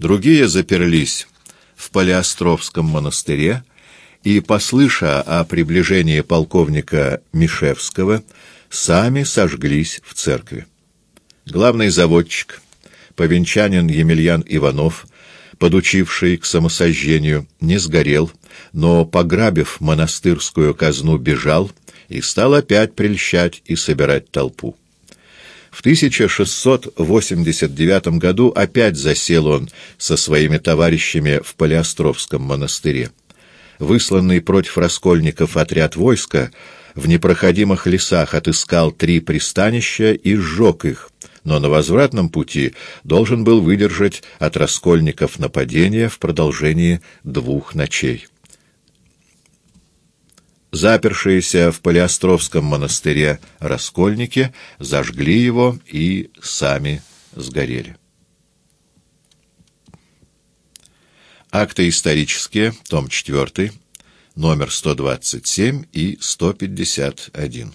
Другие заперлись в Палеостровском монастыре и, послыша о приближении полковника Мишевского, сами сожглись в церкви. Главный заводчик, повенчанин Емельян Иванов, подучивший к самосожжению, не сгорел, но, пограбив монастырскую казну, бежал и стал опять прельщать и собирать толпу. В 1689 году опять засел он со своими товарищами в Палеостровском монастыре. Высланный против раскольников отряд войска в непроходимых лесах отыскал три пристанища и сжег их, но на возвратном пути должен был выдержать от раскольников нападение в продолжении двух ночей. Запершиеся в Палеостровском монастыре раскольники зажгли его и сами сгорели. Акты исторические, том 4, номер 127 и 151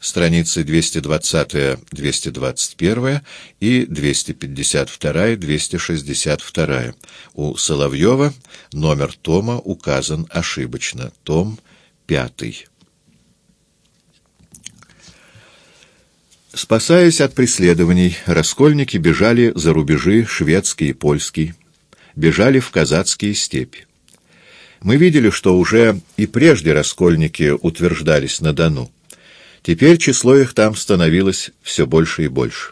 страницы 220-221 и 252-262. У Соловьева номер тома указан ошибочно. Том 5. Спасаясь от преследований, раскольники бежали за рубежи шведский и польский, бежали в казацкие степи. Мы видели, что уже и прежде раскольники утверждались на Дону. Теперь число их там становилось все больше и больше.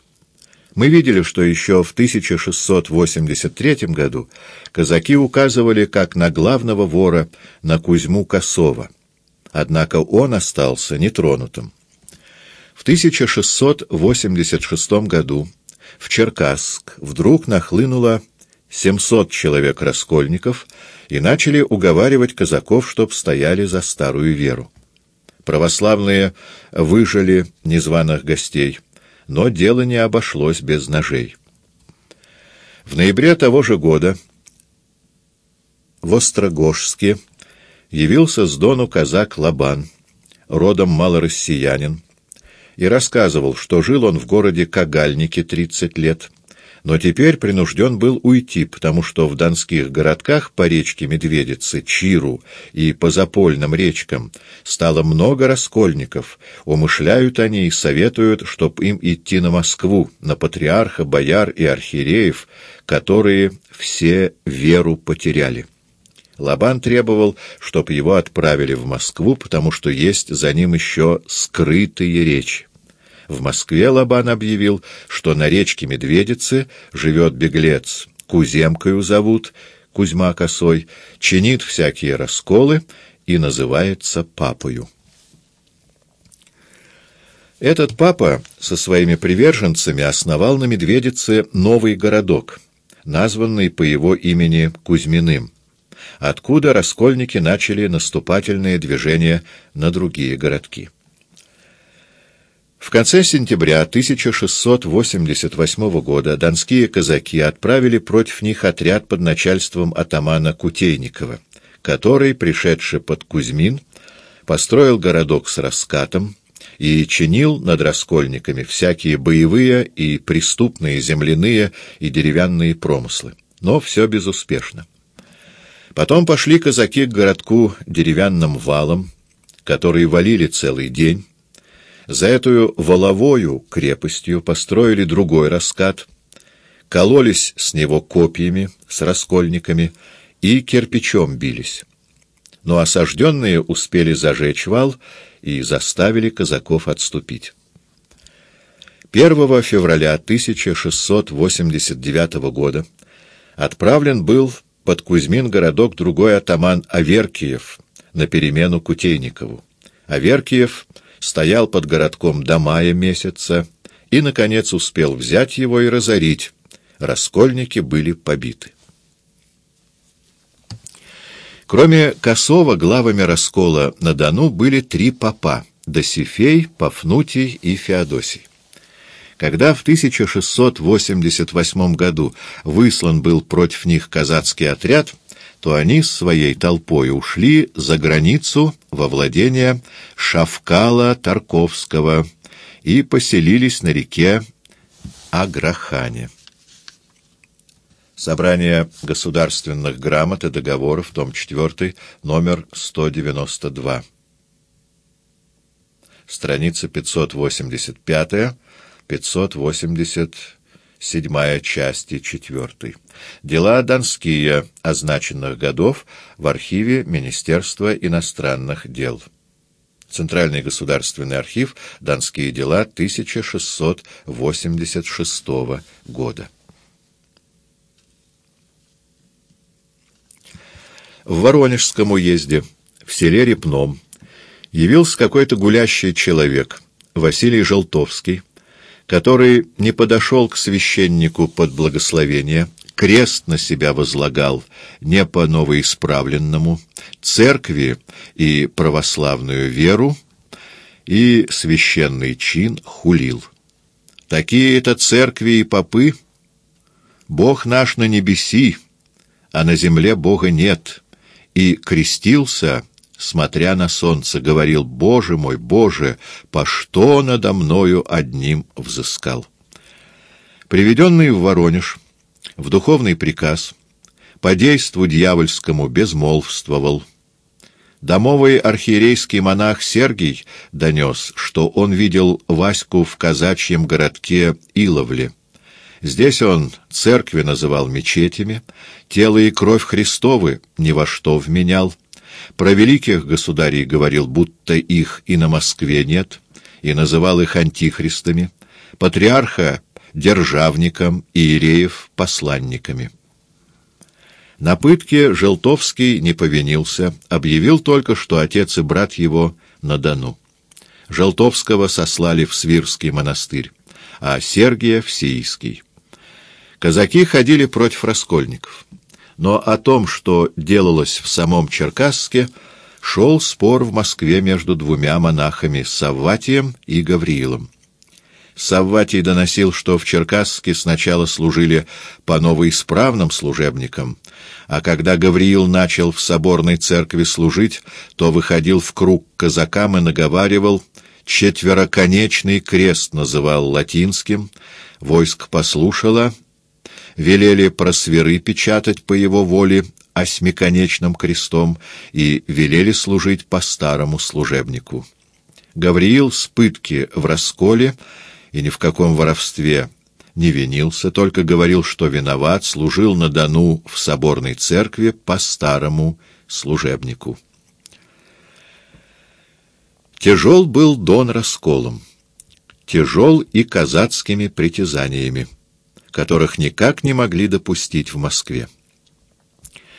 Мы видели, что еще в 1683 году казаки указывали как на главного вора, на Кузьму Косова. Однако он остался нетронутым. В 1686 году в Черкасск вдруг нахлынуло 700 человек-раскольников и начали уговаривать казаков, чтоб стояли за старую веру. Православные выжили незваных гостей, но дело не обошлось без ножей. В ноябре того же года в Острогожске явился с Дону казак Лабан, родом малороссиянин, и рассказывал, что жил он в городе Кагальнике 30 лет, но теперь принужден был уйти, потому что в донских городках по речке Медведицы, Чиру и по запольным речкам стало много раскольников. Умышляют они и советуют, чтоб им идти на Москву, на патриарха, бояр и архиереев, которые все веру потеряли. Лабан требовал, чтоб его отправили в Москву, потому что есть за ним еще скрытые речи. В Москве Лобан объявил, что на речке Медведицы живет беглец, Куземкою зовут, Кузьма Косой, чинит всякие расколы и называется папою. Этот папа со своими приверженцами основал на Медведице новый городок, названный по его имени Кузьминым, откуда раскольники начали наступательные движения на другие городки. В конце сентября 1688 года донские казаки отправили против них отряд под начальством атамана Кутейникова, который, пришедший под Кузьмин, построил городок с раскатом и чинил над раскольниками всякие боевые и преступные земляные и деревянные промыслы. Но все безуспешно. Потом пошли казаки к городку деревянным валом, который валили целый день, за эту воловою крепостью построили другой раскат, кололись с него копьями, с раскольниками и кирпичом бились. Но осажденные успели зажечь вал и заставили казаков отступить. 1 февраля 1689 года отправлен был под Кузьмин городок другой атаман Аверкиев на перемену Кутейникову. Аверкиев — стоял под городком до мая месяца и, наконец, успел взять его и разорить. Раскольники были побиты. Кроме Косова, главами раскола на Дону были три попа — Досифей, Пафнутий и Феодосий. Когда в 1688 году выслан был против них казацкий отряд — то они с своей толпой ушли за границу во владение Шавкала Тарковского и поселились на реке Аграхане. Собрание государственных грамот и договоров, том 4, номер 192. Страница 585, 587 части 4. Дела донские означенных годов в архиве Министерства иностранных дел. Центральный государственный архив, Донские дела 1686 года. В Воронежском уезде, в селе Репном, явился какой-то гулящий человек, Василий Желтовский, который не подошел к священнику под благословение, крест на себя возлагал не по новоисправленному, церкви и православную веру, и священный чин хулил. Такие-то церкви и попы, Бог наш на небеси, а на земле Бога нет, и крестился, смотря на солнце, говорил, «Боже мой, Боже, по что надо мною одним взыскал?» Приведенный в Воронеж, в духовный приказ, по действу дьявольскому безмолвствовал. Домовый архиерейский монах Сергий донес, что он видел Ваську в казачьем городке Иловле. Здесь он церкви называл мечетями, тело и кровь Христовы ни во что вменял, про великих государей говорил, будто их и на Москве нет, и называл их антихристами, патриарха державником, иереев посланниками. На пытке Желтовский не повинился, объявил только, что отец и брат его на Дону. Желтовского сослали в Свирский монастырь, а Сергия — в Сиийский. Казаки ходили против раскольников. Но о том, что делалось в самом Черкасске, шел спор в Москве между двумя монахами — Савватием и Гавриилом. Савватий доносил, что в Черкасске сначала служили по новоисправным служебникам, а когда Гавриил начал в соборной церкви служить, то выходил в круг казакам и наговаривал, четвероконечный крест называл латинским, войск послушало, велели просверы печатать по его воле осьмиконечным крестом и велели служить по старому служебнику. Гавриил с пытки в расколе и ни в каком воровстве не винился, только говорил, что виноват, служил на Дону в соборной церкви по старому служебнику. Тяжел был Дон расколом, тяжел и казацкими притязаниями, которых никак не могли допустить в Москве.